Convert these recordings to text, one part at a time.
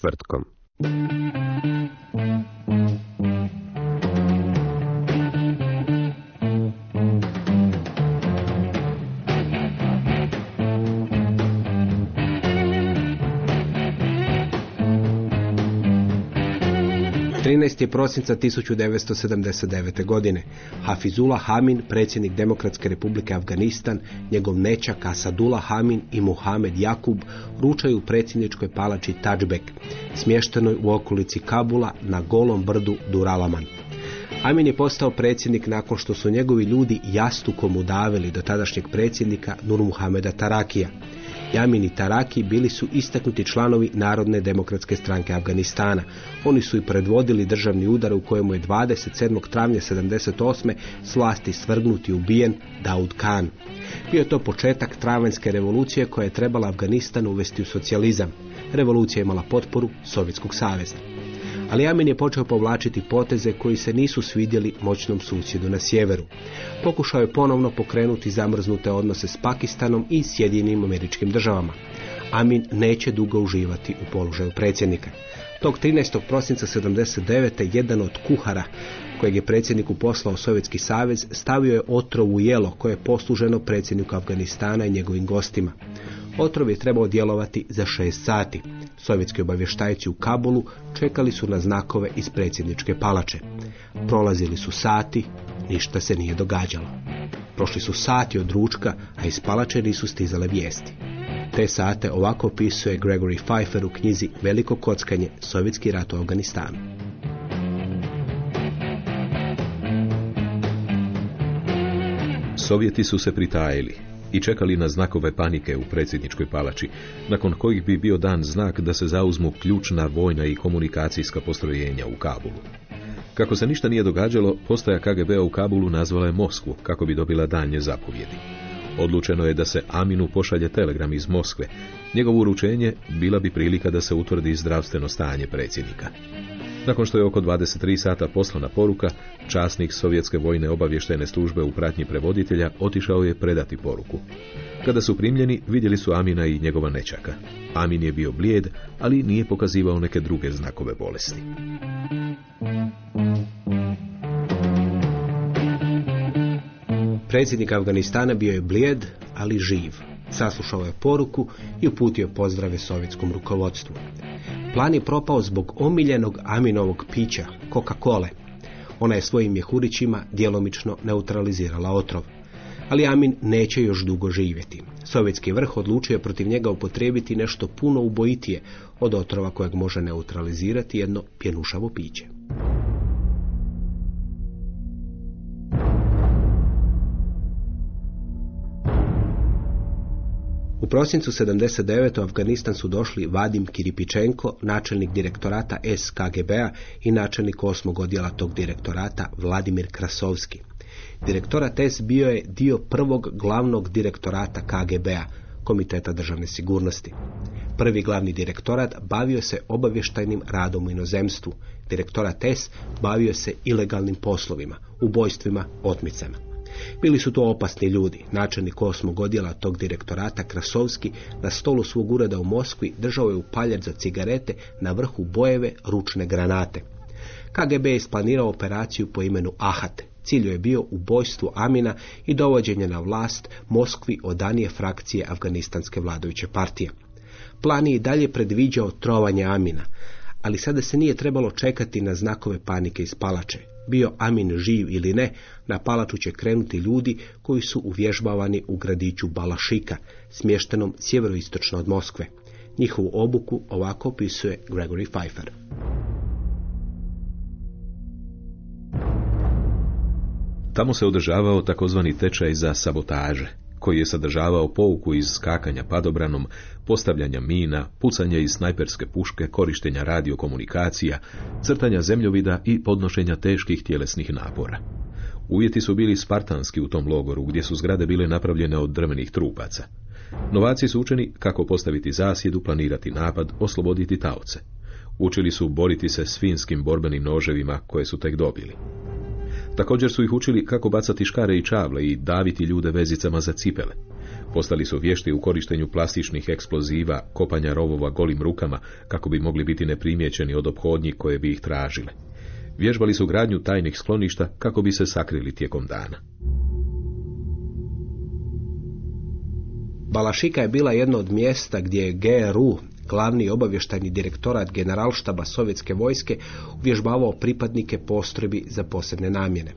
Povijest prosinca 1979. godine. Hafizullah Hamin, predsjednik Demokratske republike Afganistan, njegov nečak Asadullah Hamin i Muhamed Jakub ručaju u predsjedničkoj palači Tajbek, smještenoj u okolici Kabula na golom brdu Duralaman. Amin je postao predsjednik nakon što su njegovi ljudi jastukom udavili do tadašnjeg predsjednika Nur Muhameda Tarakija. Jamin i Taraki bili su istaknuti članovi Narodne demokratske stranke Afganistana. Oni su i predvodili državni udar u kojemu je 27. travnja 78. s vlasti svrgnut i ubijen Daud Khan. Bio je to početak travanjske revolucije koja je trebala Afganistan uvesti u socijalizam. Revolucija je imala potporu Sovjetskog saveza. Ali Amin je počeo povlačiti poteze koji se nisu svidjeli moćnom susjedu na sjeveru. Pokušao je ponovno pokrenuti zamrznute odnose s Pakistanom i Sjedinim američkim državama. Amin neće dugo uživati u položaju predsjednika. Tog 13. prosinca 79. jedan od kuhara kojeg je predsjedniku poslao Sovjetski savez stavio je otrov u jelo koje je posluženo predsjedniku Afganistana i njegovim gostima. Otrov je trebao djelovati za šest sati. Sovjetski obavještajci u Kabulu čekali su na znakove iz predsjedničke palače. Prolazili su sati, ništa se nije događalo. Prošli su sati od ručka, a iz palače nisu stizale vijesti. Te sate ovako opisuje Gregory Pfeiffer u knjizi Veliko kockanje, Sovjetski rat u Afganistanu. Sovjeti su se pritajili i čekali na znakove panike u predsjedničkoj palači, nakon kojih bi bio dan znak da se zauzmu ključna vojna i komunikacijska postrojenja u Kabulu. Kako se ništa nije događalo, postaja KGB-a u Kabulu nazvala je Moskvu kako bi dobila daljnje zapovjedi. Odlučeno je da se Aminu pošalje telegram iz Moskve. Njegovo uručenje bila bi prilika da se utvrdi zdravstveno stanje predsjednika. Nakon što je oko 23 sata poslana poruka, časnik Sovjetske vojne obavještajne službe u pratnji prevoditelja otišao je predati poruku. Kada su primljeni, vidjeli su Amina i njegova nečaka. Amin je bio blijed, ali nije pokazivao neke druge znakove bolesti. Predsjednik Afganistana bio je blijed, ali živ. Saslušao je poruku i uputio pozdrave sovjetskom rukovodstvu. Plan je propao zbog omiljenog Aminovog pića, Coca-Cole. Ona je svojim mjehurićima djelomično neutralizirala otrov. Ali Amin neće još dugo živjeti. Sovjetski vrh odlučio je protiv njega upotrijebiti nešto puno ubojitije od otrova kojeg može neutralizirati jedno pjenušavo piće. U prosincu 79. u Afganistan su došli Vadim Kiripičenko, načelnik direktorata SKGB-a i načelnik osmog odjela tog direktorata Vladimir Krasovski. Direktorat S bio je dio prvog glavnog direktorata KGB-a, Komiteta državne sigurnosti. Prvi glavni direktorat bavio se obavještajnim radom u inozemstvu. Direktorat S bavio se ilegalnim poslovima, ubojstvima, otmicama. Bili su to opasni ljudi. Načelnik osmog odjela tog direktorata Krasovski na stolu svog ureda u Moskvi držao je upaljač za cigarete na vrhu bojeve ručne granate. KGB je isplanirao operaciju po imenu Ahat. Cilj je bio ubojstvo Amina i dovođenje na vlast Moskvi odanije frakcije afganistanske vladajuće partije. Plan je i dalje predviđao trovanje Amina, ali sada se nije trebalo čekati na znakove panike iz palače. Bio Amin živ ili ne, na palaču će krenuti ljudi koji su uvježbavani u gradiću Balašika, smještenom sjeveroistočno od Moskve. Njihovu obuku ovako opisuje Gregory Pfeiffer. Tamo se održavao takozvani tečaj za sabotaže, koji je sadržavao pouku iz skakanja padobranom, postavljanja mina, pucanja iz snajperske puške, korištenja radiokomunikacija, crtanja zemljovida i podnošenja teških tjelesnih napora. Uvjeti su bili spartanski u tom logoru, gdje su zgrade bile napravljene od drvenih trupaca. Novaci su učeni kako postaviti zasjedu, planirati napad, osloboditi taoce. Učili su boriti se s finskim borbenim noževima koje su tek dobili. Također su ih učili kako bacati škare i čavle i daviti ljude vezicama za cipele. Postali su vješti u korištenju plastičnih eksploziva, kopanja rovova golim rukama, kako bi mogli biti neprimjećeni od obhodnji koje bi ih tražile. Vježbali su gradnju tajnih skloništa kako bi se sakrili tijekom dana. Balašika je bila jedno od mjesta gdje je GRU, glavni obavještajni direktorat generalštaba sovjetske vojske, uvježbavao pripadnike postrojbi za posebne namjene.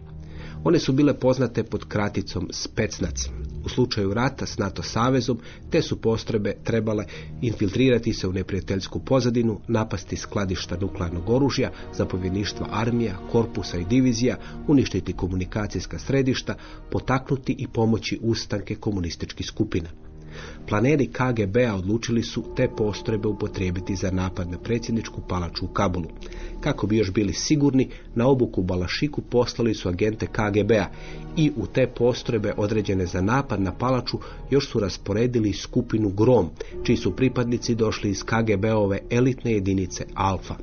One su bile poznate pod kraticom Specnac. U slučaju rata s NATO savezom te su postrojbe trebale infiltrirati se u neprijateljsku pozadinu, napasti skladišta nuklearnog oružja, zapovjedništva armija, korpusa i divizija, uništiti komunikacijska središta, potaknuti i pomoći ustanke komunističkih skupina. Planeri KGB-a odlučili su te postrojbe upotrijebiti za napad na predsjedničku palaču u Kabulu. Kako bi još bili sigurni, na obuku Balašiku poslali su agente KGB-a i u te postrojbe određene za napad na palaču još su rasporedili skupinu Grom, čiji su pripadnici došli iz KGB-ove elitne jedinice Alfa.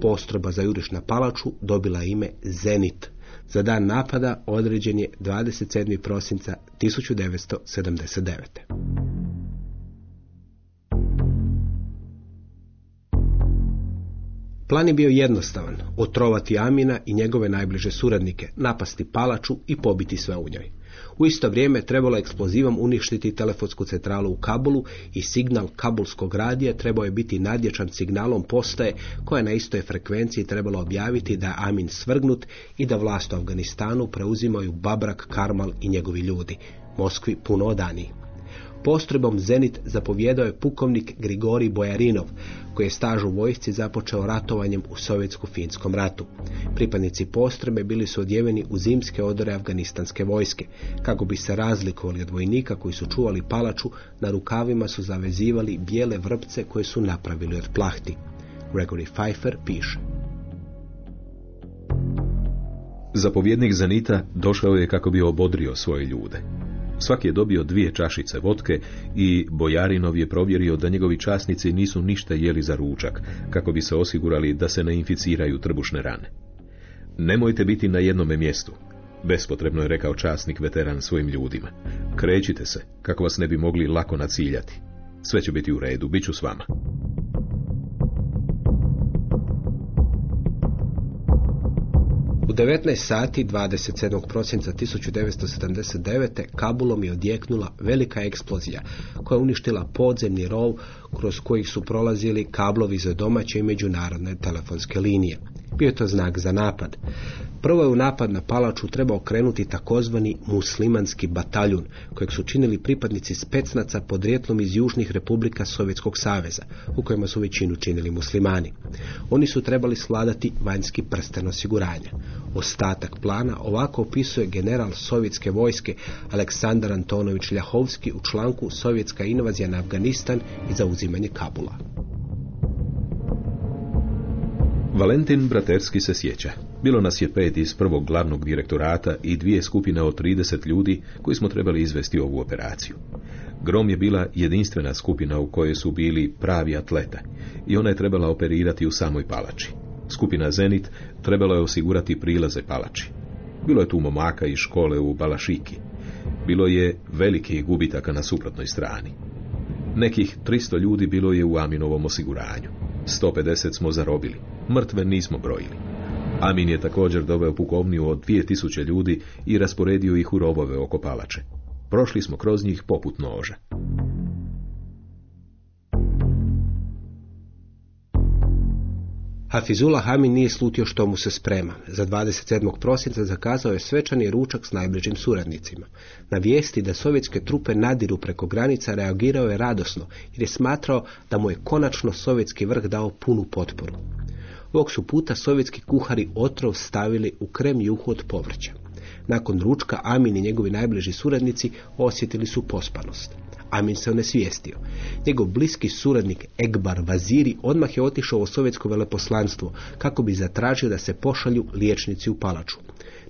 Postrojba za juriš na palaču dobila ime Zenit. Za dan napada određen je 27. prosinca 1979. Plan je bio jednostavan, otrovati Amina i njegove najbliže suradnike, napasti palaču i pobiti sve u njoj. U isto vrijeme trebalo eksplozivom uništiti telefonsku centralu u Kabulu i signal kabulskog radija trebao je biti nadječan signalom postaje koja na istoj frekvenciji trebalo objaviti da je Amin svrgnut i da vlast u Afganistanu preuzimaju Babrak Karmal i njegovi ljudi. Moskvi puno odaniji. Postrojbom Zenit zapovjedao je pukovnik Grigori Bojarinov, koji je staž u vojsci započeo ratovanjem u sovjetsko-finskom ratu. Pripadnici postrojbe bili su odjeveni u zimske odore afganistanske vojske. Kako bi se razlikovali od vojnika koji su čuvali palaču, na rukavima su zavezivali bijele vrpce koje su napravili od plahti. Gregory Pfeiffer piše. Zapovjednik Zanita došao je kako bi obodrio svoje ljude. Svaki je dobio dvije čašice vodke i Bojarinov je provjerio da njegovi časnici nisu ništa jeli za ručak, kako bi se osigurali da se ne inficiraju trbušne rane. Nemojte biti na jednome mjestu, bespotrebno je rekao časnik veteran svojim ljudima. Krećite se, kako vas ne bi mogli lako naciljati. Sve će biti u redu, bit ću s vama. U 19 sati 27. prosinca 1979. Kabulom je odjeknula velika eksplozija koja je uništila podzemni rov kroz kojih su prolazili kablovi za domaće i međunarodne telefonske linije. Bio je to znak za napad. Prvo je u napad na palaču trebao krenuti takozvani muslimanski bataljun, kojeg su činili pripadnici specnaca podrijetlom iz južnih republika Sovjetskog saveza, u kojima su većinu činili muslimani. Oni su trebali sladati vanjski prsten osiguranja. Ostatak plana ovako opisuje general sovjetske vojske Aleksandar Antonović Ljahovski u članku Sovjetska invazija na Afganistan i zauzimanje Kabula. Valentin Braterski se sjeća. Bilo nas je pet iz prvog glavnog direktorata i dvije skupine od 30 ljudi koji smo trebali izvesti ovu operaciju. Grom je bila jedinstvena skupina u kojoj su bili pravi atleta i ona je trebala operirati u samoj palači. Skupina Zenit trebala je osigurati prilaze palači. Bilo je tu momaka iz škole u Balašiki. Bilo je velikih gubitaka na suprotnoj strani. Nekih 300 ljudi bilo je u Aminovom osiguranju. 150 smo zarobili. Mrtve nismo brojili. Amin je također doveo pukovniju od 2000 ljudi i rasporedio ih u robove oko palače. Prošli smo kroz njih poput noža. Hafizullah Hamin nije slutio što mu se sprema. Za 27. prosinca zakazao je svečani ručak s najbližim suradnicima. Na vijesti da sovjetske trupe nadiru preko granica reagirao je radosno jer je smatrao da mu je konačno sovjetski vrh dao punu potporu. Ovog su puta sovjetski kuhari otrov stavili u krem juhu od povrća. Nakon ručka Amin i njegovi najbliži suradnici osjetili su pospanost. Amin se onesvijestio. Njegov bliski suradnik Egbar Vaziri odmah je otišao u sovjetsko veleposlanstvo kako bi zatražio da se pošalju liječnici u palaču.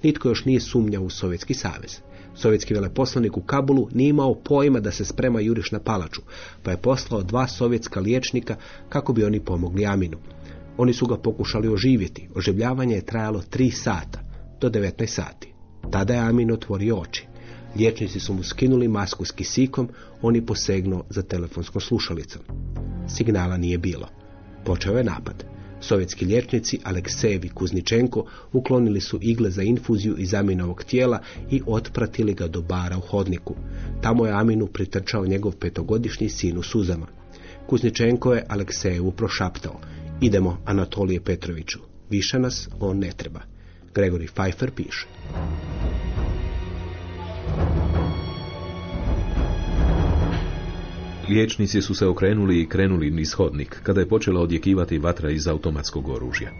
Nitko još nije sumnjao u Sovjetski savez. Sovjetski veleposlanik u Kabulu nije imao pojma da se sprema juriš na palaču, pa je poslao dva sovjetska liječnika kako bi oni pomogli Aminu. Oni su ga pokušali oživjeti. Oživljavanje je trajalo tri sata, do 19 sati. Tada je Amin otvorio oči. Liječnici su mu skinuli masku s kisikom, on je posegnuo za telefonskom slušalicom. Signala nije bilo. Počeo je napad. Sovjetski liječnici Aleksejev i Kuzničenko uklonili su igle za infuziju iz Aminovog tijela i otpratili ga do bara u hodniku. Tamo je Aminu pritrčao njegov petogodišnji sin u suzama. Kuzničenko je Aleksejevu prošaptao. Idemo Anatolije Petroviću. Više nas on ne treba. Gregory Pfeiffer piše. Liječnici su se okrenuli i krenuli niz hodnik, kada je počela odjekivati vatra iz automatskog oružja.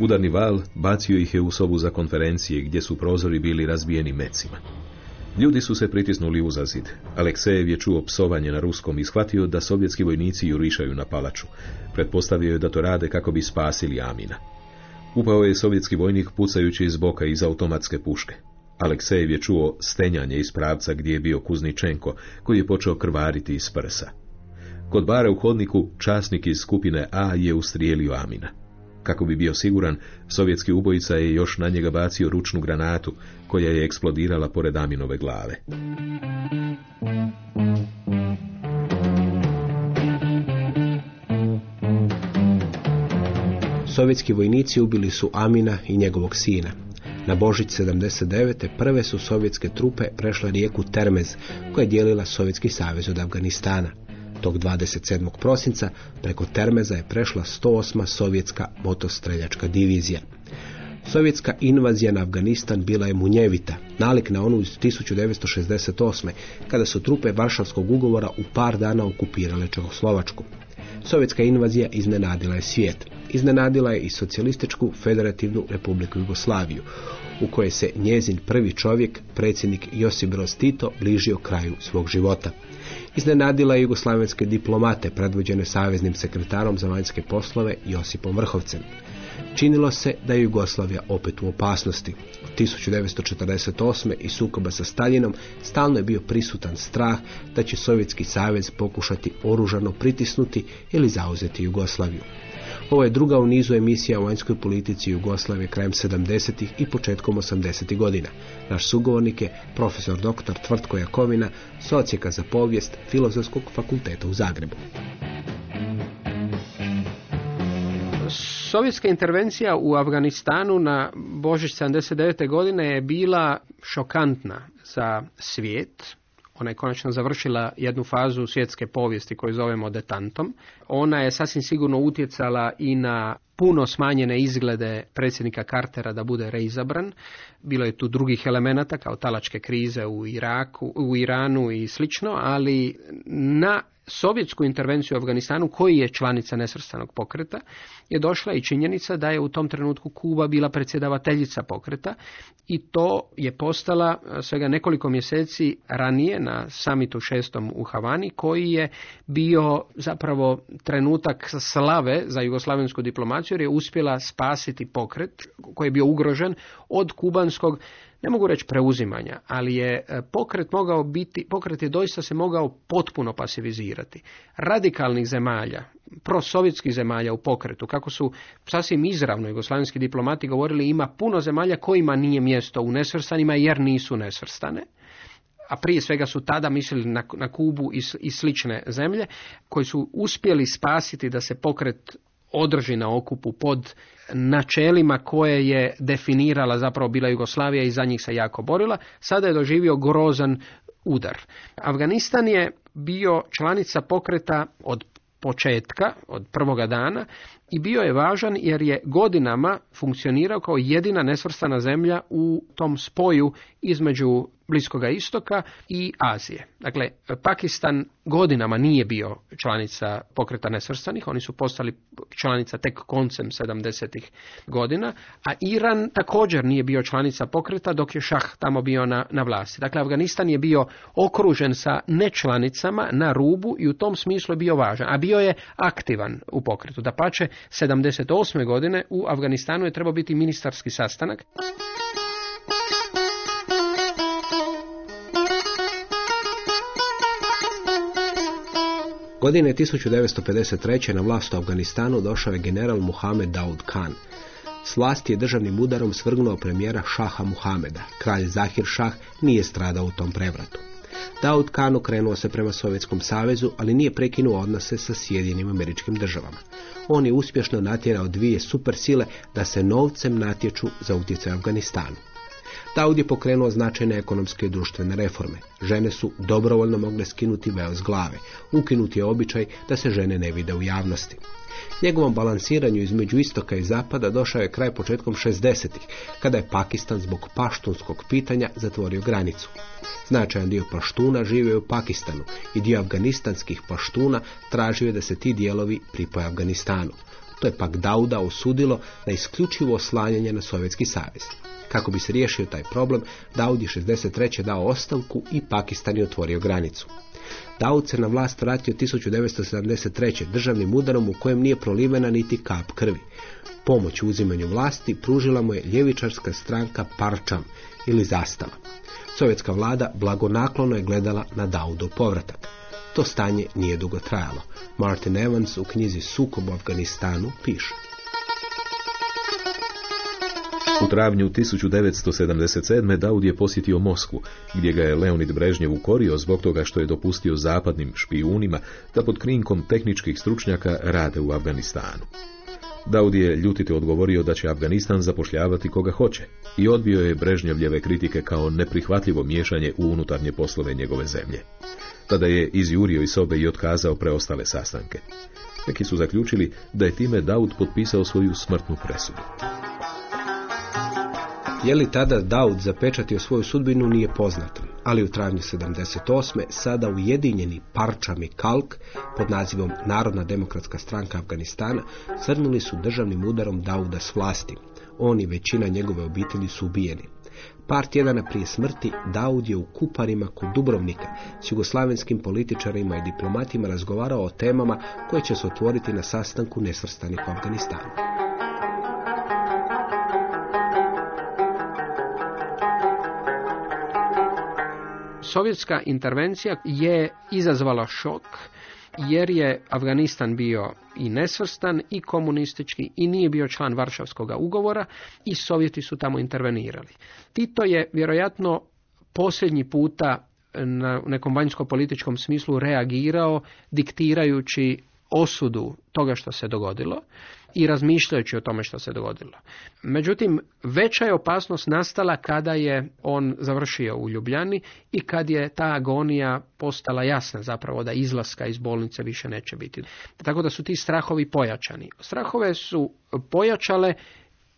Udarni val bacio ih je u sobu za konferencije, gdje su prozori bili razbijeni mecima. Ljudi su se pritisnuli uza zid. Aleksejev je čuo psovanje na ruskom i shvatio da sovjetski vojnici jurišaju na palaču. Pretpostavio je da to rade kako bi spasili Amina. Upao je sovjetski vojnik pucajući iz boka iz automatske puške. Aleksejev je čuo stenjanje iz pravca gdje je bio Kuzničenko, koji je počeo krvariti iz prsa. Kod bara u hodniku časnik iz skupine A je ustrijelio Amina. Kako bi bio siguran, sovjetski ubojica je još na njega bacio ručnu granatu, koja je eksplodirala pored Aminove glave. Sovjetski vojnici ubili su Amina i njegovog sina. Na Božić 79. prve su sovjetske trupe prešle rijeku Termez, koja je dijelila Sovjetski savez od Afganistana. Tog 27. prosinca preko Termeza je prešla 108. sovjetska motostreljačka divizija. Sovjetska invazija na Afganistan bila je munjevita, nalik na onu iz 1968. kada su trupe Varšavskog ugovora u par dana okupirale Čehoslovačku. Sovjetska invazija iznenadila je svijet. Iznenadila je i socijalističku federativnu republiku Jugoslaviju, u kojoj se njezin prvi čovjek, predsjednik Josip Broz Tito, bližio kraju svog života. Iznenadila je jugoslavenske diplomate predvođene saveznim sekretarom za vanjske poslove Josipom Vrhovcem. Činilo se da je Jugoslavija opet u opasnosti. Od 1948. i sukoba sa Staljinom stalno je bio prisutan strah da će Sovjetski savez pokušati oružano pritisnuti ili zauzeti Jugoslaviju. Ovo je druga u nizu emisija o vanjskoj politici Jugoslavije krajem 70. i početkom 80. godina. Naš sugovornik je profesor dr. Tvrtko Jakovina, socijeka za povijest Filozofskog fakulteta u Zagrebu. Sovjetska intervencija u Afganistanu na Božić 79. godine je bila šokantna za svijet. Ona je konačno završila jednu fazu svjetske povijesti koju zovemo detantom. Ona je sasvim sigurno utjecala i na puno smanjene izglede predsjednika Cartera da bude reizabran. Bilo je tu drugih elemenata kao talačke krize u Iraku, u Iranu i slično, ali na sovjetsku intervenciju u Afganistanu, koji je članica nesvrstanog pokreta, je došla i činjenica da je u tom trenutku Kuba bila predsjedavateljica pokreta i to je postala svega nekoliko mjeseci ranije na samitu šestom u Havani, koji je bio zapravo trenutak slave za jugoslavensku diplomaciju jer je uspjela spasiti pokret koji je bio ugrožen od kubanskog ne mogu reći preuzimanja, ali je e, pokret mogao biti, pokret je doista se mogao potpuno pasivizirati. Radikalnih zemalja, prosovjetskih zemalja u pokretu, kako su sasvim izravno jugoslavenski diplomati govorili, ima puno zemalja kojima nije mjesto u nesvrstanima jer nisu nesvrstane a prije svega su tada mislili na, na Kubu i, i slične zemlje, koji su uspjeli spasiti da se pokret održi na okupu pod načelima koje je definirala zapravo bila Jugoslavija i za njih se jako borila, sada je doživio grozan udar. Afganistan je bio članica pokreta od početka, od prvoga dana i bio je važan jer je godinama funkcionirao kao jedina nesvrstana zemlja u tom spoju između Bliskoga istoka i Azije. Dakle, Pakistan godinama nije bio članica pokreta nesvrstanih, oni su postali članica tek koncem 70. godina, a Iran također nije bio članica pokreta dok je šah tamo bio na, na vlasti. Dakle, Afganistan je bio okružen sa nečlanicama na rubu i u tom smislu je bio važan, a bio je aktivan u pokretu. Da pače, 78. godine u Afganistanu je trebao biti ministarski sastanak. Godine 1953. na vlast u Afganistanu došao je general Muhammed Daud Khan. S vlasti je državnim udarom svrgnuo premijera Šaha Muhameda. Kralj Zahir Šah nije stradao u tom prevratu. Daud Khan okrenuo se prema Sovjetskom savezu, ali nije prekinuo odnose sa Sjedinim američkim državama. On je uspješno natjerao dvije supersile da se novcem natječu za utjecaj Afganistanu. Daud je pokrenuo značajne ekonomske i društvene reforme. Žene su dobrovoljno mogle skinuti veo s glave. Ukinuti je običaj da se žene ne vide u javnosti. Njegovom balansiranju između istoka i zapada došao je kraj početkom 60-ih, kada je Pakistan zbog paštunskog pitanja zatvorio granicu. Značajan dio paštuna živio u Pakistanu i dio afganistanskih paštuna tražio je da se ti dijelovi pripoje Afganistanu. To je pak Dauda osudilo na isključivo oslanjanje na Sovjetski savez. Kako bi se riješio taj problem, Daud je 63. dao ostavku i Pakistan je otvorio granicu. Daud se na vlast vratio 1973. državnim udarom u kojem nije prolivena niti kap krvi. Pomoć u uzimanju vlasti pružila mu je ljevičarska stranka Parčam ili Zastava. Sovjetska vlada blagonaklono je gledala na Daudov povratak. To stanje nije dugo trajalo. Martin Evans u knjizi Sukob u Afganistanu piše. U travnju 1977. Daud je posjetio Moskvu, gdje ga je Leonid Brežnjev ukorio zbog toga što je dopustio zapadnim špijunima da pod krinkom tehničkih stručnjaka rade u Afganistanu. Daud je ljutito odgovorio da će Afganistan zapošljavati koga hoće i odbio je Brežnjevljeve kritike kao neprihvatljivo miješanje u unutarnje poslove njegove zemlje. Tada je izjurio iz sobe i otkazao preostale sastanke. Neki su zaključili da je time Daud potpisao svoju smrtnu presudu. Je li tada Daud zapečatio svoju sudbinu nije poznato, ali u travnju 78. sada ujedinjeni Parčam i Kalk pod nazivom Narodna demokratska stranka Afganistana crnuli su državnim udarom Dauda s vlasti. On i većina njegove obitelji su ubijeni. Par tjedana prije smrti Daud je u Kuparima kod Dubrovnika s jugoslavenskim političarima i diplomatima razgovarao o temama koje će se otvoriti na sastanku nesvrstanih u Afganistanu. Sovjetska intervencija je izazvala šok jer je Afganistan bio i nesvrstan i komunistički i nije bio član Varšavskog ugovora i Sovjeti su tamo intervenirali. Tito je vjerojatno posljednji puta na nekom vanjsko-političkom smislu reagirao diktirajući osudu toga što se dogodilo i razmišljajući o tome što se dogodilo. Međutim, veća je opasnost nastala kada je on završio u Ljubljani i kad je ta agonija postala jasna zapravo da izlaska iz bolnice više neće biti. Tako da su ti strahovi pojačani. Strahove su pojačale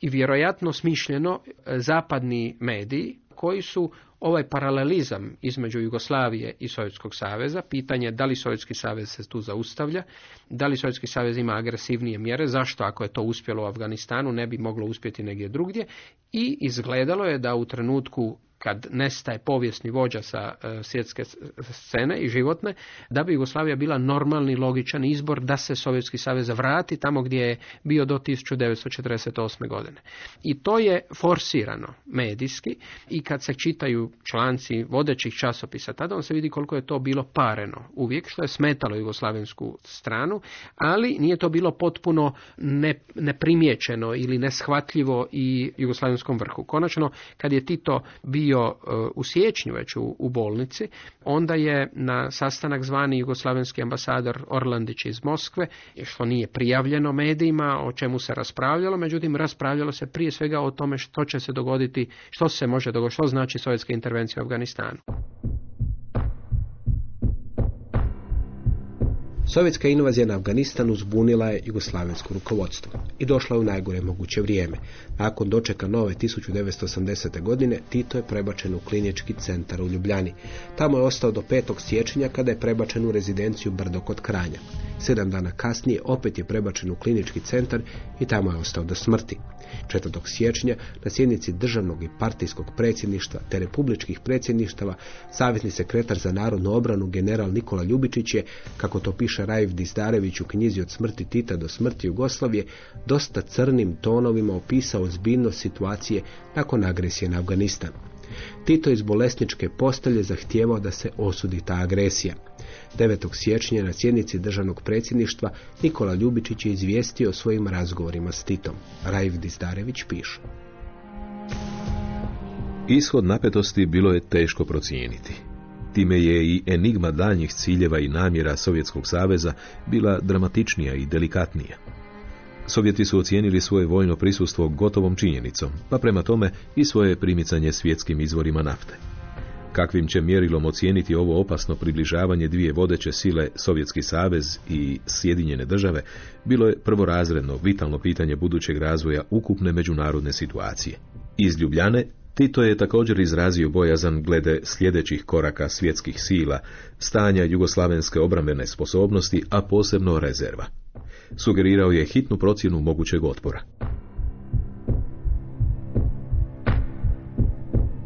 i vjerojatno smišljeno zapadni mediji koji su ovaj paralelizam između Jugoslavije i Sovjetskog saveza, pitanje da li Sovjetski savez se tu zaustavlja, da li Sovjetski savez ima agresivnije mjere, zašto ako je to uspjelo u Afganistanu ne bi moglo uspjeti negdje drugdje i izgledalo je da u trenutku kad nestaje povijesni vođa sa uh, svjetske scene i životne, da bi Jugoslavija bila normalni, logičan izbor da se Sovjetski savez vrati tamo gdje je bio do 1948. godine. I to je forsirano medijski i kad se čitaju članci vodećih časopisa, tada on se vidi koliko je to bilo pareno uvijek, što je smetalo jugoslavensku stranu, ali nije to bilo potpuno ne, neprimjećeno ili neshvatljivo i jugoslavenskom vrhu. Konačno, kad je Tito bio bio e, u siječnju već u, u bolnici, onda je na sastanak zvani jugoslavenski ambasador Orlandić iz Moskve, što nije prijavljeno medijima, o čemu se raspravljalo, međutim raspravljalo se prije svega o tome što će se dogoditi, što se može dogoditi, što znači sovjetska intervencija u Afganistanu. Sovjetska invazija na Afganistan uzbunila je jugoslavensko rukovodstvo i došla u najgore moguće vrijeme. Nakon dočeka nove 1980. godine Tito je prebačen u klinički centar u Ljubljani. Tamo je ostao do 5. siječnja kada je prebačen u rezidenciju Brdo kod Kranja. Sedam dana kasnije opet je prebačen u klinički centar i tamo je ostao do smrti. 4. siječnja na sjednici državnog i partijskog predsjedništva te republičkih predsjedništava savjetni sekretar za narodnu obranu general Nikola Ljubičić je, kako to piše Rajiv Dizdarević u knjizi od smrti Tita do smrti Jugoslavije, dosta crnim tonovima opisao ozbiljnost situacije nakon agresije na Afganistan. Tito iz bolesničke postelje zahtijevao da se osudi ta agresija. 9. siječnja na sjednici državnog predsjedništva Nikola Ljubičić je izvijestio o svojim razgovorima s Titom. Rajiv Dizdarević piše. Ishod napetosti bilo je teško procijeniti. Time je i enigma daljnjih ciljeva i namjera Sovjetskog saveza bila dramatičnija i delikatnija. Sovjeti su ocijenili svoje vojno prisustvo gotovom činjenicom, pa prema tome i svoje primicanje svjetskim izvorima nafte. Kakvim će mjerilom ocijeniti ovo opasno približavanje dvije vodeće sile Sovjetski savez i Sjedinjene države, bilo je prvorazredno, vitalno pitanje budućeg razvoja ukupne međunarodne situacije. Iz Ljubljane Tito je također izrazio bojazan glede sljedećih koraka svjetskih sila, stanja jugoslavenske obrambene sposobnosti, a posebno rezerva. Sugerirao je hitnu procjenu mogućeg otpora.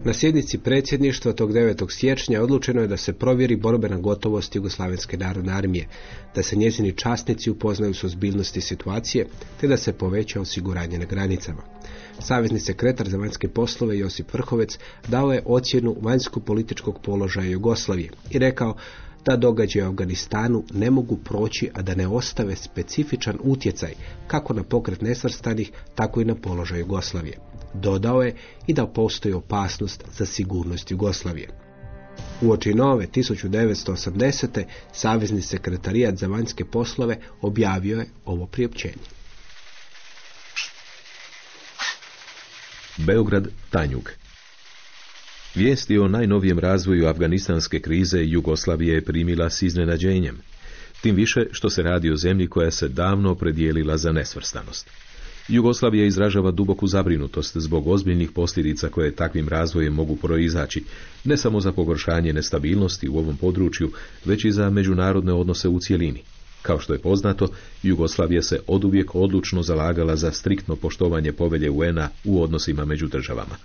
Na sjednici predsjedništva tog 9. siječnja odlučeno je da se provjeri borbena gotovost Jugoslavenske narodne armije, da se njezini časnici upoznaju s ozbiljnosti situacije, te da se poveća osiguranje na granicama. Savezni sekretar za vanjske poslove Josip Vrhovec dao je ocjenu vanjsko-političkog položaja Jugoslavije i rekao da događaje u Afganistanu ne mogu proći, a da ne ostave specifičan utjecaj kako na pokret nesvrstanih, tako i na položaj Jugoslavije. Dodao je i da postoji opasnost za sigurnost Jugoslavije. U oči nove 1980. Savezni sekretarijat za vanjske poslove objavio je ovo priopćenje. Beograd, Tanjug. Vijesti o najnovijem razvoju afganistanske krize Jugoslavije je primila s iznenađenjem. Tim više što se radi o zemlji koja se davno opredijelila za nesvrstanost. Jugoslavija izražava duboku zabrinutost zbog ozbiljnih posljedica koje takvim razvojem mogu proizaći, ne samo za pogoršanje nestabilnosti u ovom području, već i za međunarodne odnose u cjelini. Kao što je poznato, Jugoslavija se oduvijek odlučno zalagala za striktno poštovanje povelje UN-a u odnosima među državama.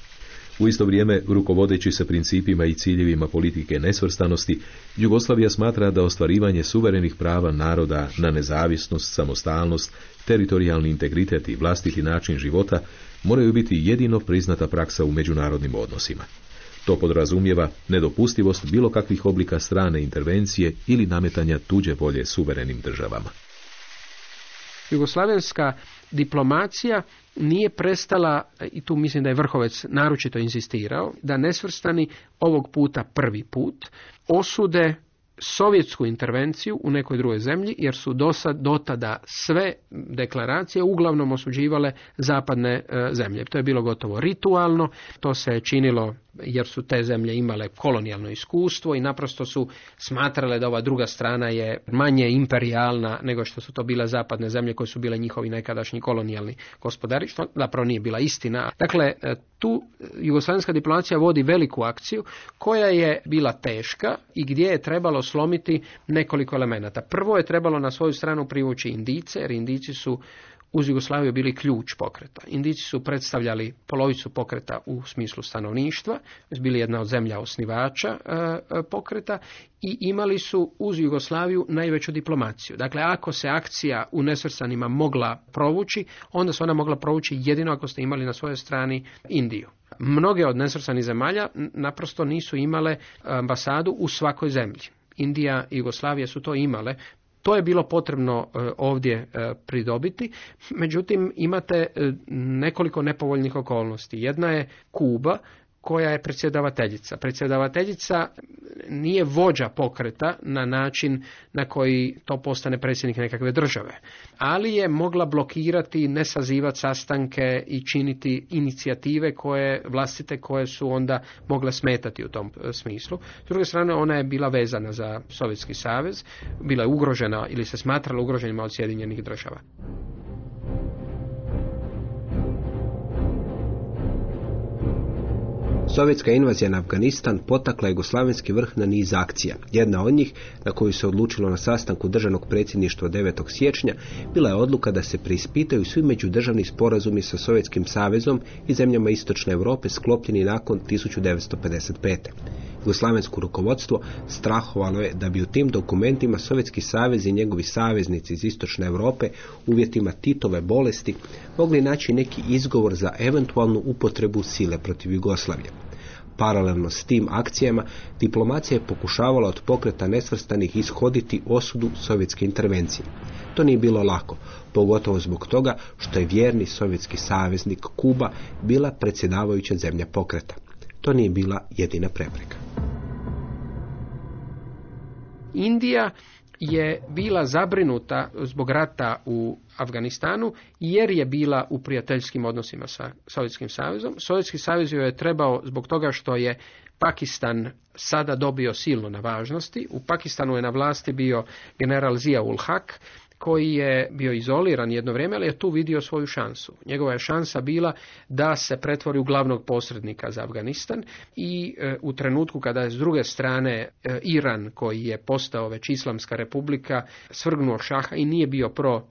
U isto vrijeme, rukovodeći se principima i ciljevima politike nesvrstanosti, Jugoslavija smatra da ostvarivanje suverenih prava naroda na nezavisnost, samostalnost, teritorijalni integritet i vlastiti način života moraju biti jedino priznata praksa u međunarodnim odnosima. To podrazumijeva nedopustivost bilo kakvih oblika strane intervencije ili nametanja tuđe volje suverenim državama. Jugoslavenska diplomacija nije prestala, i tu mislim da je Vrhovec naročito insistirao, da nesvrstani ovog puta prvi put osude sovjetsku intervenciju u nekoj drugoj zemlji, jer su dosad, dotada sve deklaracije uglavnom osuđivale zapadne e, zemlje. To je bilo gotovo ritualno, to se činilo jer su te zemlje imale kolonijalno iskustvo i naprosto su smatrale da ova druga strana je manje imperijalna nego što su to bile zapadne zemlje koje su bile njihovi nekadašnji kolonijalni gospodari, što zapravo nije bila istina. Dakle, e, tu jugoslavenska diplomacija vodi veliku akciju koja je bila teška i gdje je trebalo slomiti nekoliko elemenata. Prvo je trebalo na svoju stranu privući Indice, jer Indici su uz Jugoslaviju bili ključ pokreta. Indici su predstavljali polovicu pokreta u smislu stanovništva, bili jedna od zemlja osnivača e, e, pokreta i imali su uz Jugoslaviju najveću diplomaciju. Dakle, ako se akcija u nesvrstanima mogla provući, onda se ona mogla provući jedino ako ste imali na svojoj strani Indiju. Mnoge od nesvrstanih zemalja naprosto nisu imale ambasadu u svakoj zemlji. Indija i Jugoslavija su to imale, to je bilo potrebno e, ovdje e, pridobiti, međutim imate e, nekoliko nepovoljnih okolnosti. Jedna je Kuba koja je predsjedavateljica. Predsjedavateljica nije vođa pokreta na način na koji to postane predsjednik nekakve države, ali je mogla blokirati, ne sazivati sastanke i činiti inicijative koje vlastite koje su onda mogle smetati u tom e, smislu. S druge strane, ona je bila vezana za Sovjetski savez, bila je ugrožena ili se smatrala ugroženima od Sjedinjenih država. Sovjetska invazija na Afganistan potakla Jugoslavenski vrh na niz akcija. Jedna od njih, na koju se odlučilo na sastanku državnog predsjedništva 9. siječnja, bila je odluka da se preispitaju svi međudržavni sporazumi sa Sovjetskim savezom i zemljama Istočne Europe sklopljeni nakon 1955. Jugoslavensko rukovodstvo strahovalo je da bi u tim dokumentima Sovjetski savez i njegovi saveznici iz Istočne Europe uvjetima Titove bolesti mogli naći neki izgovor za eventualnu upotrebu sile protiv Jugoslavije. Paralelno s tim akcijama, diplomacija je pokušavala od pokreta nesvrstanih ishoditi osudu sovjetske intervencije. To nije bilo lako, pogotovo zbog toga što je vjerni sovjetski saveznik Kuba bila predsjedavajuća zemlja pokreta. To nije bila jedina prepreka. Indija je bila zabrinuta zbog rata u Afganistanu jer je bila u prijateljskim odnosima sa Sovjetskim savezom. Sovjetski savez joj je trebao zbog toga što je Pakistan sada dobio silno na važnosti. U Pakistanu je na vlasti bio general Zia ul Haq koji je bio izoliran jedno vrijeme, ali je tu vidio svoju šansu. Njegova je šansa bila da se pretvori u glavnog posrednika za Afganistan i e, u trenutku kada je s druge strane e, Iran, koji je postao već islamska republika, svrgnuo šaha i nije bio pro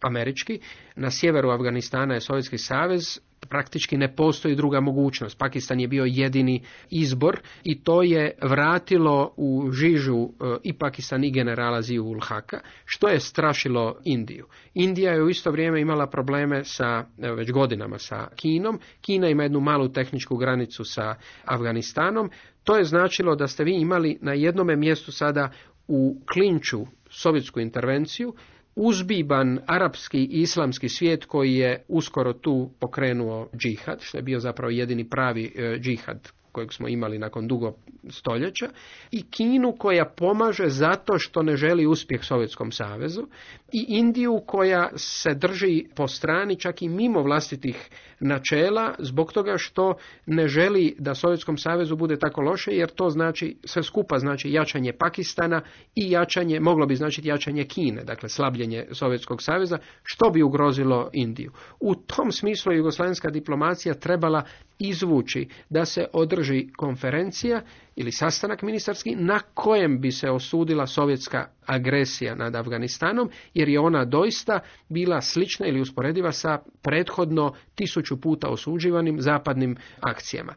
američki. Na sjeveru Afganistana je Sovjetski savez, praktički ne postoji druga mogućnost. Pakistan je bio jedini izbor i to je vratilo u žižu e, i Pakistan i generala Ziju ul Haka, što je strašilo Indiju. Indija je u isto vrijeme imala probleme sa, već godinama sa Kinom. Kina ima jednu malu tehničku granicu sa Afganistanom. To je značilo da ste vi imali na jednome mjestu sada u klinču sovjetsku intervenciju, uzbiban arapski i islamski svijet koji je uskoro tu pokrenuo džihad, što je bio zapravo jedini pravi e, džihad kojeg smo imali nakon dugo stoljeća i Kinu koja pomaže zato što ne želi uspjeh Sovjetskom savezu i Indiju koja se drži po strani čak i mimo vlastitih načela zbog toga što ne želi da Sovjetskom savezu bude tako loše jer to znači sve skupa znači jačanje Pakistana i jačanje, moglo bi značiti jačanje Kine, dakle slabljenje Sovjetskog saveza što bi ugrozilo Indiju. U tom smislu jugoslavenska diplomacija trebala izvući da se održi konferencija ili sastanak ministarski na kojem bi se osudila sovjetska agresija nad Afganistanom jer je ona doista bila slična ili usporediva sa prethodno tisuću puta osuđivanim zapadnim akcijama.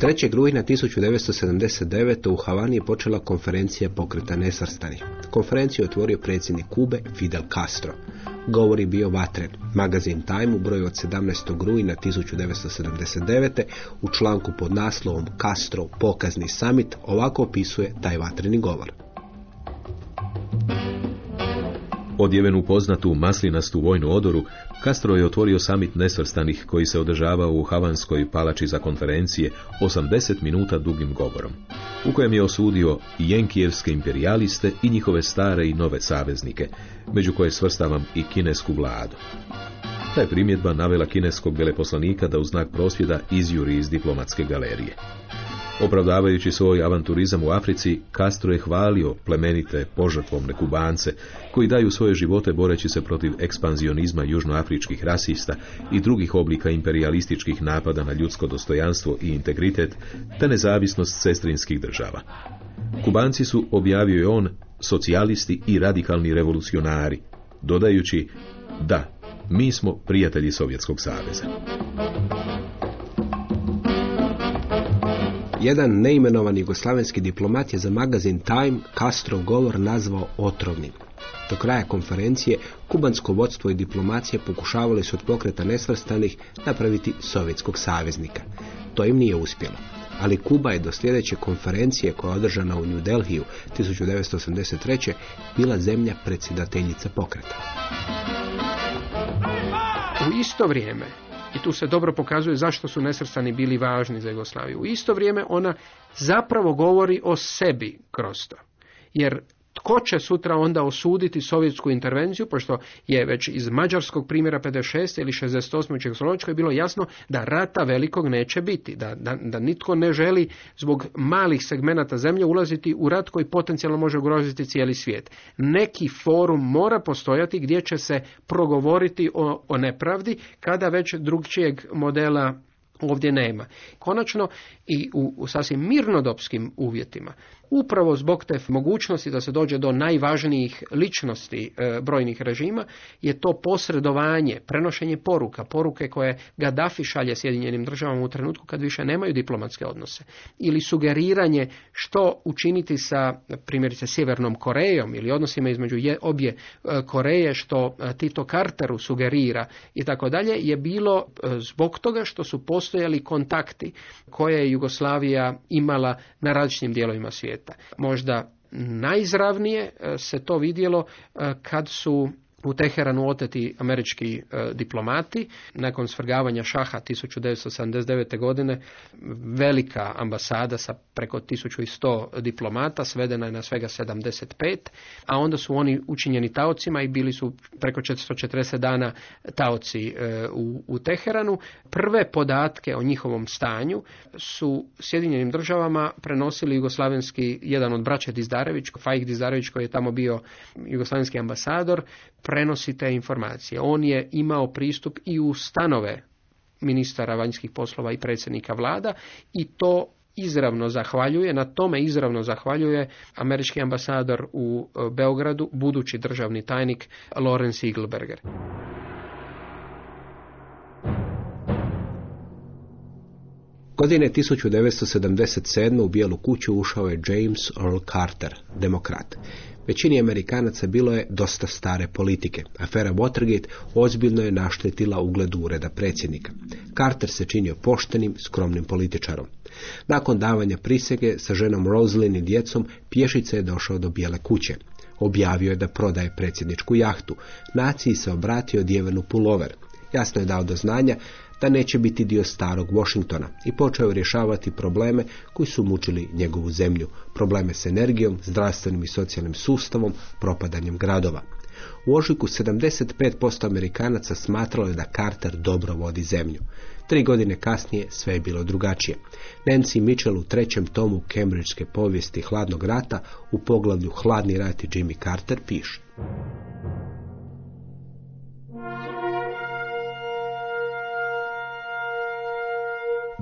3. rujna 1979. u Havani je počela konferencija pokreta nesvrstanih. Konferenciju je otvorio predsjednik Kube Fidel Castro. Govor je bio vatren. Magazin Time u broju od 17. rujna 1979. u članku pod naslovom Castro pokazni summit ovako opisuje taj vatreni govor. Odjeven u poznatu maslinastu vojnu odoru, Castro je otvorio samit nesvrstanih koji se održavao u Havanskoj palači za konferencije 80 minuta dugim govorom, u kojem je osudio jenkijevske imperialiste i njihove stare i nove saveznike, među koje svrstavam i kinesku vladu. Ta je primjedba navela kineskog veleposlanika da u znak prosvjeda izjuri iz diplomatske galerije. Opravdavajući svoj avanturizam u Africi, Castro je hvalio plemenite, požrtvovne kubance, koji daju svoje živote boreći se protiv ekspanzionizma južnoafričkih rasista i drugih oblika imperialističkih napada na ljudsko dostojanstvo i integritet, te nezavisnost sestrinskih država. Kubanci su, objavio je on, socijalisti i radikalni revolucionari, dodajući da, mi smo prijatelji Sovjetskog saveza. Jedan neimenovani jugoslavenski diplomat je za magazin Time Castro govor nazvao otrovnim. Do kraja konferencije kubansko vodstvo i diplomacije pokušavali su od pokreta nesvrstanih napraviti sovjetskog saveznika. To im nije uspjelo. Ali Kuba je do sljedeće konferencije koja je održana u New Delhiju 1983. bila zemlja predsjedateljica pokreta. U isto vrijeme I tu se dobro pokazuje zašto su nesrstani bili važni za Jugoslaviju. U isto vrijeme ona zapravo govori o sebi kroz to. Jer tko će sutra onda osuditi sovjetsku intervenciju, pošto je već iz mađarskog primjera 56 ili 68. u Čehoslovačkoj bilo jasno da rata velikog neće biti, da, da, da nitko ne želi zbog malih segmenata zemlje ulaziti u rat koji potencijalno može ugroziti cijeli svijet. Neki forum mora postojati gdje će se progovoriti o, o nepravdi kada već drugčijeg modela ovdje nema. Konačno i u, u sasvim mirnodopskim uvjetima upravo zbog te mogućnosti da se dođe do najvažnijih ličnosti e, brojnih režima je to posredovanje, prenošenje poruka, poruke koje Gaddafi šalje Sjedinjenim državama u trenutku kad više nemaju diplomatske odnose ili sugeriranje što učiniti sa primjerice Sjevernom Korejom ili odnosima između je, obje e, Koreje što e, Tito Carteru sugerira i tako dalje je bilo zbog toga što su postojali kontakti koje je Jugoslavija imala na različitim dijelovima svijeta. Možda najizravnije e, se to vidjelo e, kad su u Teheranu oteti američki e, diplomati. Nakon svrgavanja šaha 1979. godine velika ambasada sa preko 1100 diplomata svedena je na svega 75, a onda su oni učinjeni taocima i bili su preko 440 dana taoci e, u, u Teheranu. Prve podatke o njihovom stanju su Sjedinjenim državama prenosili jugoslavenski jedan od braća Dizdarević, Fajih Dizdarević koji je tamo bio jugoslavenski ambasador, prenosi te informacije. On je imao pristup i u stanove ministara vanjskih poslova i predsjednika vlada i to izravno zahvaljuje, na tome izravno zahvaljuje američki ambasador u e, Beogradu, budući državni tajnik Lorenz Igelberger. Godine 1977. u Bijelu kuću ušao je James Earl Carter, demokrat. Većini Amerikanaca bilo je dosta stare politike. Afera Watergate ozbiljno je naštetila ugledu ureda predsjednika. Carter se činio poštenim, skromnim političarom. Nakon davanja prisege sa ženom Roslyn i djecom, pješice je došao do Bijele kuće. Objavio je da prodaje predsjedničku jahtu. Naciji se obratio djevenu pulover. Jasno je dao do znanja da neće biti dio starog Washingtona i počeo rješavati probleme koji su mučili njegovu zemlju, probleme s energijom, zdravstvenim i socijalnim sustavom, propadanjem gradova. U ožujku 75% Amerikanaca smatralo je da Carter dobro vodi zemlju. Tri godine kasnije sve je bilo drugačije. Nancy Mitchell u trećem tomu Cambridgeke povijesti hladnog rata u poglavlju Hladni rat i Jimmy Carter piše.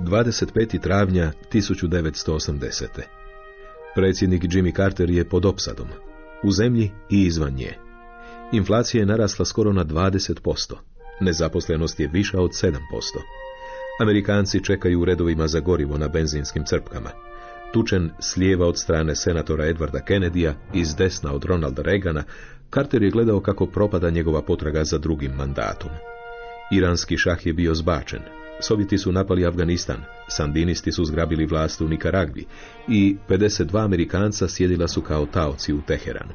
25. travnja 1980. Predsjednik Jimmy Carter je pod opsadom, u zemlji i izvan nje. Inflacija je narasla skoro na 20%, nezaposlenost je viša od 7%. Amerikanci čekaju u redovima za gorivo na benzinskim crpkama. Tučen slijeva od strane senatora Edwarda Kennedyja i s desna od Ronalda Reagana, Carter je gledao kako propada njegova potraga za drugim mandatom. Iranski šah je bio zbačen, Sovjeti su napali Afganistan, sandinisti su zgrabili vlast u Nikaragvi i 52 Amerikanca sjedila su kao taoci u Teheranu.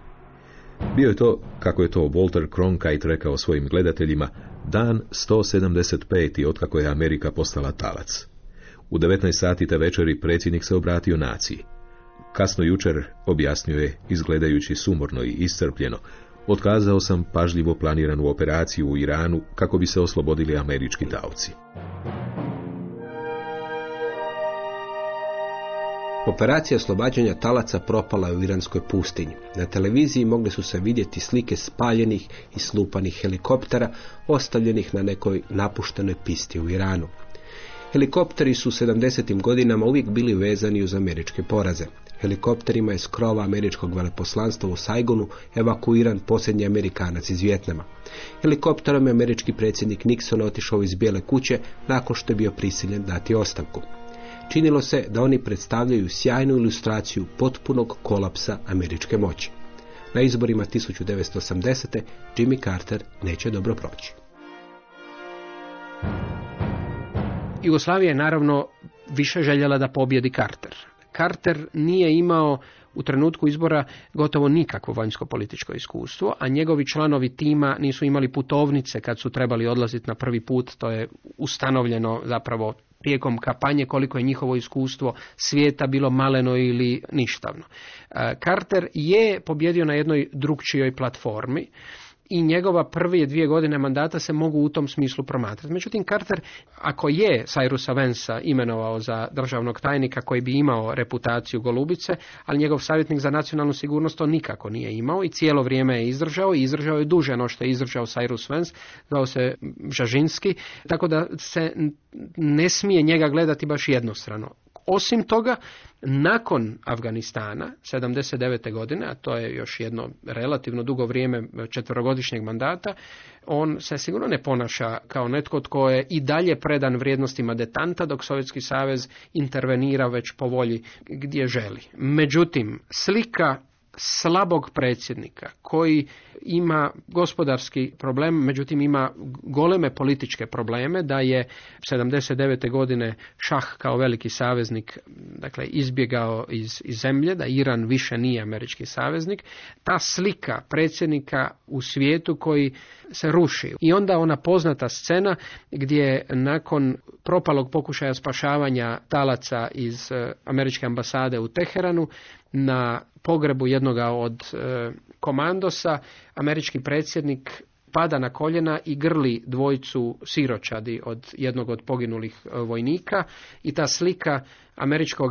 Bio je to, kako je to Walter Cronkite rekao svojim gledateljima, dan 175. otkako je Amerika postala talac. U 19 sati te večeri predsjednik se obratio naciji. Kasno jučer objasnio je, izgledajući sumorno i iscrpljeno, otkazao sam pažljivo planiranu operaciju u Iranu kako bi se oslobodili američki taoci. Operacija oslobađanja talaca propala u iranskoj pustinji. Na televiziji mogli su se vidjeti slike spaljenih i slupanih helikoptera ostavljenih na nekoj napuštenoj pisti u Iranu. Helikopteri su u 70. godinama uvijek bili vezani uz američke poraze. Helikopterima je skrova američkog veleposlanstva u Saigonu evakuiran posljednji Amerikanac iz Vjetnama. Helikopterom je američki predsjednik Nixon otišao iz Bijele kuće nakon što je bio prisiljen dati ostavku. Činilo se da oni predstavljaju sjajnu ilustraciju potpunog kolapsa američke moći. Na izborima 1980. Jimmy Carter neće dobro proći. Jugoslavija je naravno više željela da pobjedi Carter. Carter nije imao u trenutku izbora gotovo nikakvo vanjsko-političko iskustvo, a njegovi članovi tima nisu imali putovnice kad su trebali odlaziti na prvi put, to je ustanovljeno zapravo tijekom kampanje koliko je njihovo iskustvo svijeta bilo maleno ili ništavno. E, Carter je pobjedio na jednoj drugčijoj platformi i njegova prve dvije godine mandata se mogu u tom smislu promatrati. Međutim, Carter, ako je Cyrusa Vensa imenovao za državnog tajnika koji bi imao reputaciju Golubice, ali njegov savjetnik za nacionalnu sigurnost to nikako nije imao i cijelo vrijeme je izdržao i izdržao je duže no što je izdržao Cyrus Vance, zvao se Žažinski, tako da se ne smije njega gledati baš jednostrano. Osim toga, nakon Afganistana, 79. godine, a to je još jedno relativno dugo vrijeme četverogodišnjeg mandata, on se sigurno ne ponaša kao netko tko je i dalje predan vrijednostima detanta, dok Sovjetski savez intervenira već po volji gdje želi. Međutim, slika slabog predsjednika koji ima gospodarski problem, međutim ima goleme političke probleme, da je 79. godine šah kao veliki saveznik dakle, izbjegao iz, iz zemlje, da Iran više nije američki saveznik, ta slika predsjednika u svijetu koji se ruši. I onda ona poznata scena gdje nakon propalog pokušaja spašavanja talaca iz eh, američke ambasade u Teheranu na pogrebu jednoga od e, komandosa, američki predsjednik pada na koljena i grli dvojicu siročadi od jednog od poginulih e, vojnika i ta slika američkog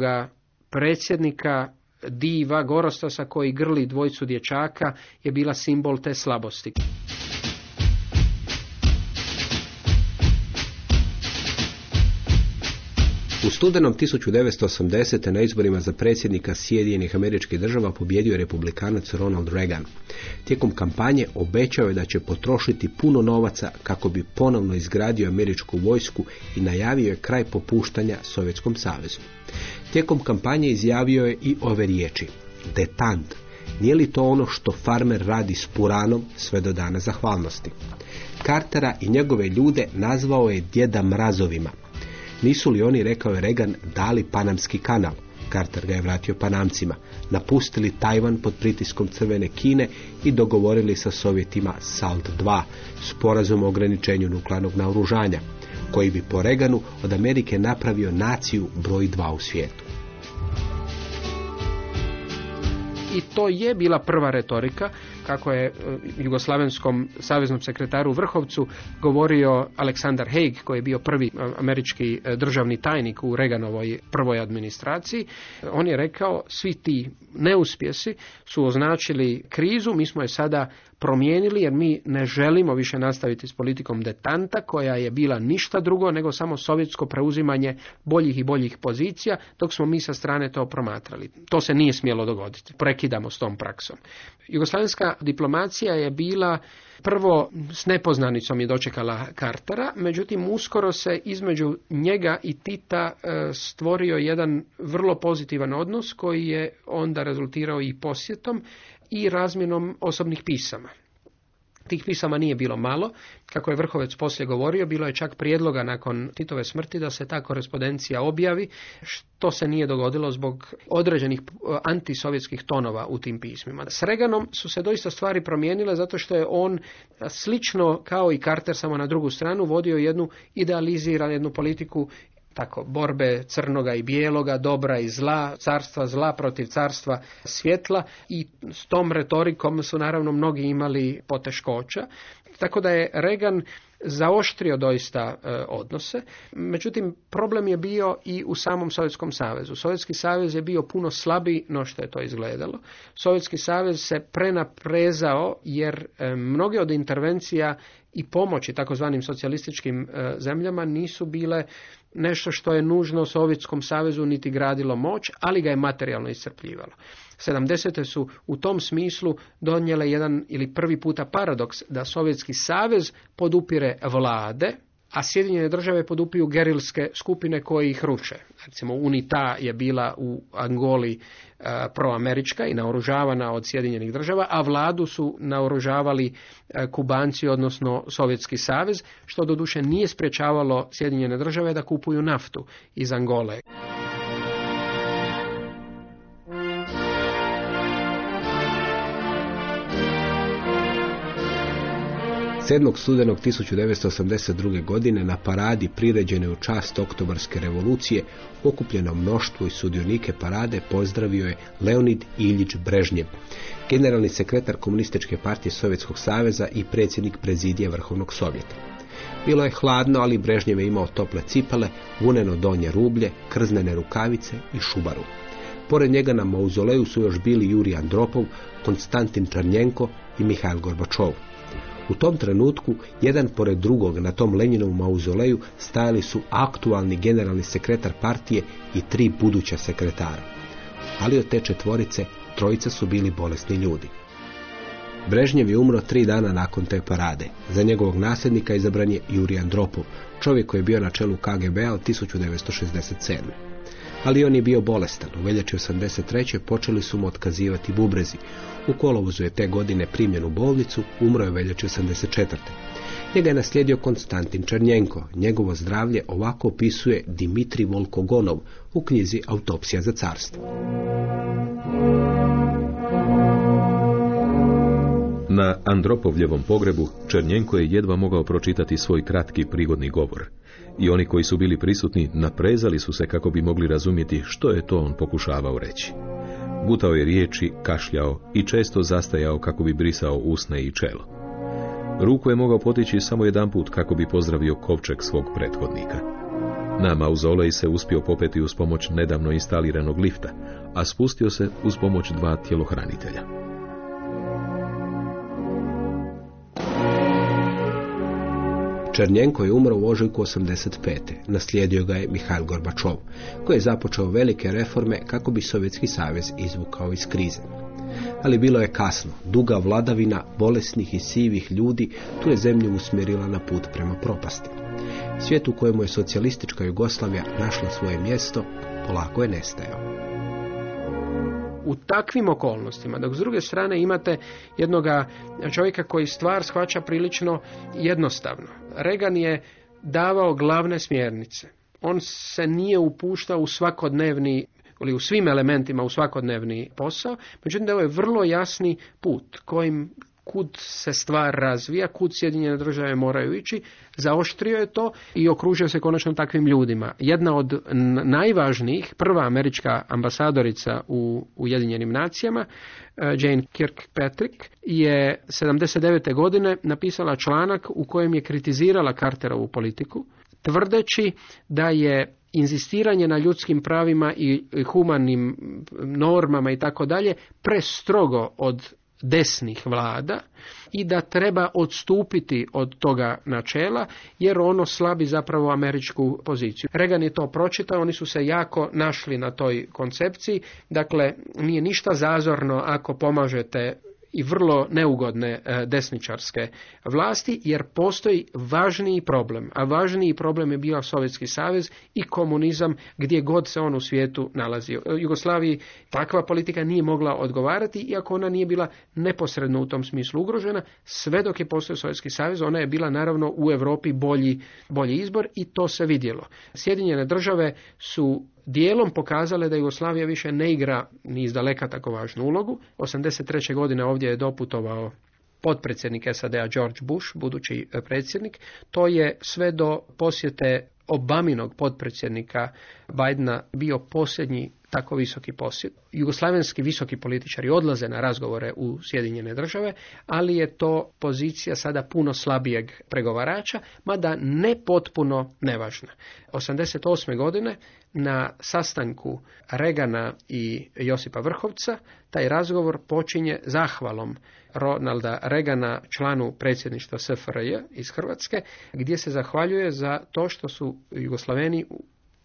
predsjednika diva Gorostosa koji grli dvojicu dječaka je bila simbol te slabosti. Studenom 1980. na izborima za predsjednika Sjedinjenih američkih država pobjedio je republikanac Ronald Reagan. Tijekom kampanje obećao je da će potrošiti puno novaca kako bi ponovno izgradio američku vojsku i najavio je kraj popuštanja Sovjetskom savezu. Tijekom kampanje izjavio je i ove riječi. Detant. Nije li to ono što farmer radi s puranom sve do dana zahvalnosti? Cartera i njegove ljude nazvao je djeda mrazovima, nisu li oni, rekao je Reagan, dali Panamski kanal? Carter ga je vratio Panamcima. Napustili Tajvan pod pritiskom Crvene Kine i dogovorili sa Sovjetima SALT 2, sporazum o ograničenju nuklearnog naoružanja, koji bi po Reganu od Amerike napravio naciju broj dva u svijetu. I to je bila prva retorika kako je e, jugoslavenskom saveznom sekretaru Vrhovcu govorio Aleksandar Haig koji je bio prvi e, američki e, državni tajnik u Reganovoj prvoj administraciji. On je rekao svi ti neuspjesi su označili krizu, mi smo je sada promijenili jer mi ne želimo više nastaviti s politikom detanta koja je bila ništa drugo nego samo sovjetsko preuzimanje boljih i boljih pozicija dok smo mi sa strane to promatrali. To se nije smjelo dogoditi. Prekidamo s tom praksom. Jugoslavenska diplomacija je bila prvo s nepoznanicom je dočekala Kartera, međutim uskoro se između njega i Tita e, stvorio jedan vrlo pozitivan odnos koji je onda rezultirao i posjetom i razmjenom osobnih pisama. Tih pisama nije bilo malo, kako je Vrhovec poslije govorio, bilo je čak prijedloga nakon Titove smrti da se ta korespondencija objavi, što se nije dogodilo zbog određenih eh, antisovjetskih tonova u tim pismima. S Reganom su se doista stvari promijenile zato što je on slično kao i Carter samo na drugu stranu vodio jednu idealiziranu jednu politiku tako borbe crnoga i bijeloga, dobra i zla, carstva zla protiv carstva svjetla i s tom retorikom su naravno mnogi imali poteškoća. Tako da je Reagan zaoštrio doista e, odnose. Međutim, problem je bio i u samom Sovjetskom savezu. Sovjetski savez je bio puno slabiji no što je to izgledalo. Sovjetski savez se prenaprezao jer e, mnoge od intervencija i pomoći takozvanim socijalističkim e, zemljama nisu bile nešto što je nužno Sovjetskom savezu niti gradilo moć, ali ga je materijalno iscrpljivalo. 70. su u tom smislu donijele jedan ili prvi puta paradoks da Sovjetski savez podupire vlade, a Sjedinjene države podupiju gerilske skupine koje ih ruče. Recimo UNITA je bila u Angoli e, proamerička i naoružavana od Sjedinjenih država, a vladu su naoružavali e, Kubanci, odnosno Sovjetski savez, što doduše nije sprječavalo Sjedinjene države da kupuju naftu iz Angole. 7. studenog 1982. godine na paradi priređene u čast oktobarske revolucije okupljeno mnoštvo i sudionike parade pozdravio je Leonid Iljić Brežnjev, generalni sekretar Komunističke partije Sovjetskog saveza i predsjednik prezidije Vrhovnog sovjeta. Bilo je hladno, ali Brežnjev je imao tople cipale, vuneno donje rublje, krznene rukavice i šubaru. Pored njega na mauzoleju su još bili Juri Andropov, Konstantin Čarnjenko i Mihail Gorbačov. U tom trenutku, jedan pored drugog na tom Lenjinovom mauzoleju stajali su aktualni generalni sekretar partije i tri buduća sekretara. Ali od te četvorice trojica su bili bolesni ljudi. Brežnjev je umro tri dana nakon te parade. Za njegovog nasljednika izabran je Juri Andropov, čovjek koji je bio na čelu KGB-a od 1967. Ali on je bio bolestan. U veljači 83. počeli su mu otkazivati bubrezi. U kolovozu je te godine primjen u bolnicu, umro je u veljači 84. Njega je naslijedio Konstantin Černjenko. Njegovo zdravlje ovako opisuje Dimitri Volkogonov u knjizi Autopsija za carstvo. Na Andropovljevom pogrebu Černjenko je jedva mogao pročitati svoj kratki prigodni govor. I oni koji su bili prisutni naprezali su se kako bi mogli razumjeti što je to on pokušavao reći. Gutao je riječi, kašljao i često zastajao kako bi brisao usne i čelo. Ruku je mogao potići samo jedan put kako bi pozdravio kovčeg svog prethodnika. Na mauzolej se uspio popeti uz pomoć nedavno instaliranog lifta, a spustio se uz pomoć dva tjelohranitelja. Černjenko je umro u ožujku 85. Naslijedio ga je Mihail Gorbačov, koji je započeo velike reforme kako bi Sovjetski savez izvukao iz krize. Ali bilo je kasno. Duga vladavina bolesnih i sivih ljudi tu je zemlju usmjerila na put prema propasti. Svijet u kojemu je socijalistička Jugoslavija našla svoje mjesto, polako je nestajao u takvim okolnostima, dok s druge strane imate jednoga čovjeka koji stvar shvaća prilično jednostavno. Reagan je davao glavne smjernice. On se nije upuštao u svakodnevni ili u svim elementima u svakodnevni posao, međutim da je vrlo jasni put kojim kud se stvar razvija, kud Sjedinjene države moraju ići, zaoštrio je to i okružio se konačno takvim ljudima. Jedna od najvažnijih, prva američka ambasadorica u Ujedinjenim nacijama, e, Jane Kirkpatrick, je 79. godine napisala članak u kojem je kritizirala Carterovu politiku, tvrdeći da je inzistiranje na ljudskim pravima i humanim normama i tako dalje prestrogo od desnih vlada i da treba odstupiti od toga načela jer ono slabi zapravo američku poziciju. Reagan je to pročitao, oni su se jako našli na toj koncepciji, dakle nije ništa zazorno ako pomažete i vrlo neugodne e, desničarske vlasti, jer postoji važniji problem, a važniji problem je bio Sovjetski savez i komunizam gdje god se on u svijetu nalazio. E, Jugoslaviji takva politika nije mogla odgovarati, iako ona nije bila neposredno u tom smislu ugrožena, sve dok je postojao Sovjetski savez, ona je bila naravno u Europi bolji, bolji izbor i to se vidjelo. Sjedinjene države su dijelom pokazale da Jugoslavija više ne igra ni izdaleka tako važnu ulogu. 83. godine ovdje je doputovao potpredsjednik SAD-a George Bush, budući predsjednik. To je sve do posjete Obaminog potpredsjednika Bidena bio posljednji tako visoki posjet. Jugoslavenski visoki političari odlaze na razgovore u Sjedinjene države, ali je to pozicija sada puno slabijeg pregovarača, mada ne potpuno nevažna. 88. godine na sastanku Regana i Josipa Vrhovca taj razgovor počinje zahvalom Ronalda Regana, članu predsjedništva SFRJ iz Hrvatske, gdje se zahvaljuje za to što su Jugoslaveni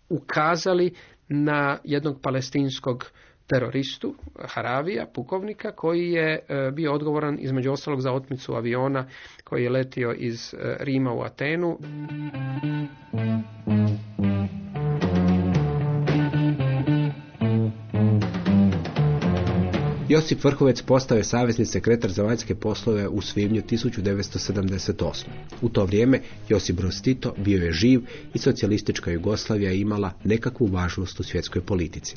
ukazali na jednog palestinskog teroristu, Haravija, pukovnika, koji je e, bio odgovoran između ostalog za otmicu aviona koji je letio iz e, Rima u Atenu. Josip Vrhovec postao je savezni sekretar za vanjske poslove u svibnju 1978. U to vrijeme Josip Broz Tito bio je živ i socijalistička Jugoslavija imala nekakvu važnost u svjetskoj politici.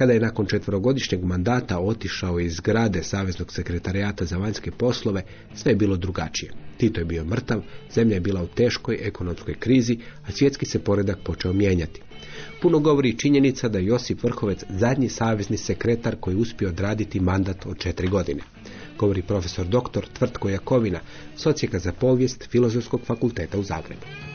Kada je nakon četverogodišnjeg mandata otišao iz zgrade Saveznog sekretarijata za vanjske poslove, sve je bilo drugačije. Tito je bio mrtav, zemlja je bila u teškoj ekonomskoj krizi, a svjetski se poredak počeo mijenjati. Puno govori činjenica da je Josip Vrhovec zadnji savezni sekretar koji uspio odraditi mandat od četiri godine. Govori profesor dr. Tvrtko Jakovina, socijeka za povijest Filozofskog fakulteta u Zagrebu.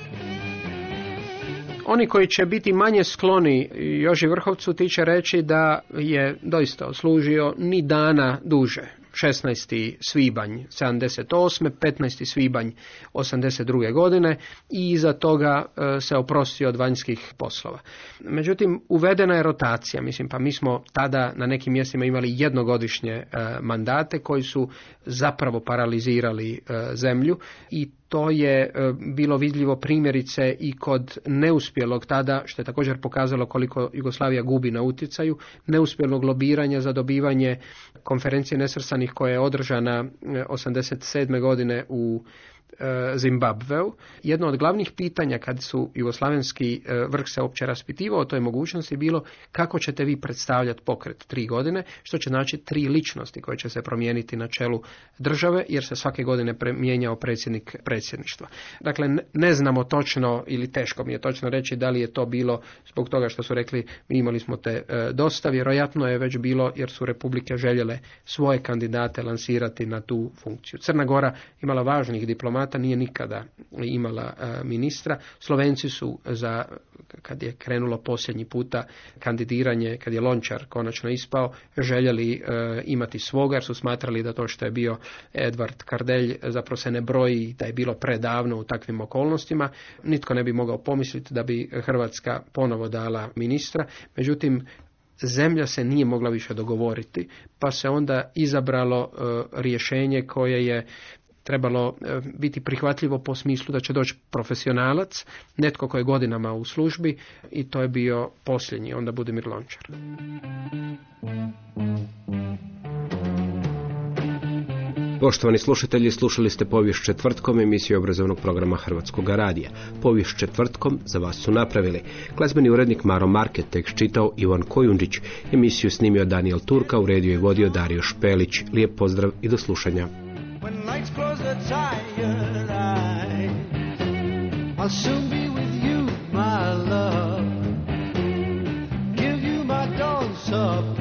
Oni koji će biti manje skloni Joži Vrhovcu ti će reći da je doista oslužio ni dana duže. 16. svibanj 78. 15. svibanj 82. godine i iza toga e, se oprostio od vanjskih poslova. Međutim, uvedena je rotacija, mislim, pa mi smo tada na nekim mjestima imali jednogodišnje e, mandate koji su zapravo paralizirali e, zemlju i to je bilo vidljivo primjerice i kod neuspjelog tada, što je također pokazalo koliko Jugoslavija gubi na utjecaju, neuspjelog lobiranja za dobivanje konferencije nesrstanih koja je održana 87. E, godine u Zimbabveu. Jedno od glavnih pitanja kad su jugoslavenski e, vrh se opće raspitivao o toj mogućnosti bilo kako ćete vi predstavljati pokret tri godine, što će znači tri ličnosti koje će se promijeniti na čelu države, jer se svake godine mijenjao predsjednik predsjedništva. Dakle, ne znamo točno ili teško mi je točno reći da li je to bilo zbog toga što su rekli mi imali smo te e, dosta, vjerojatno je već bilo jer su republike željele svoje kandidate lansirati na tu funkciju. Crna Gora imala važnih diplomata nije nikada imala e, ministra. Slovenci su za, kad je krenulo posljednji puta kandidiranje, kad je Lončar konačno ispao, željeli e, imati svoga jer su smatrali da to što je bio Edvard Kardelj zapravo se ne broji da je bilo predavno u takvim okolnostima. Nitko ne bi mogao pomisliti da bi Hrvatska ponovo dala ministra. Međutim, zemlja se nije mogla više dogovoriti, pa se onda izabralo e, rješenje koje je trebalo e, biti prihvatljivo po smislu da će doći profesionalac, netko koji je godinama u službi i to je bio posljednji, onda Budimir Lončar. Poštovani slušatelji, slušali ste povijest četvrtkom emisiju obrazovnog programa Hrvatskog radija. Povijest četvrtkom za vas su napravili. Glazbeni urednik Maro Market tekst čitao Ivan Kojundžić, emisiju snimio Daniel Turka, uredio i vodio Dario Špelić. Lijep pozdrav i do slušanja. When nights close their tired eyes, I'll soon be with you, my love. Give you my dawn surprise.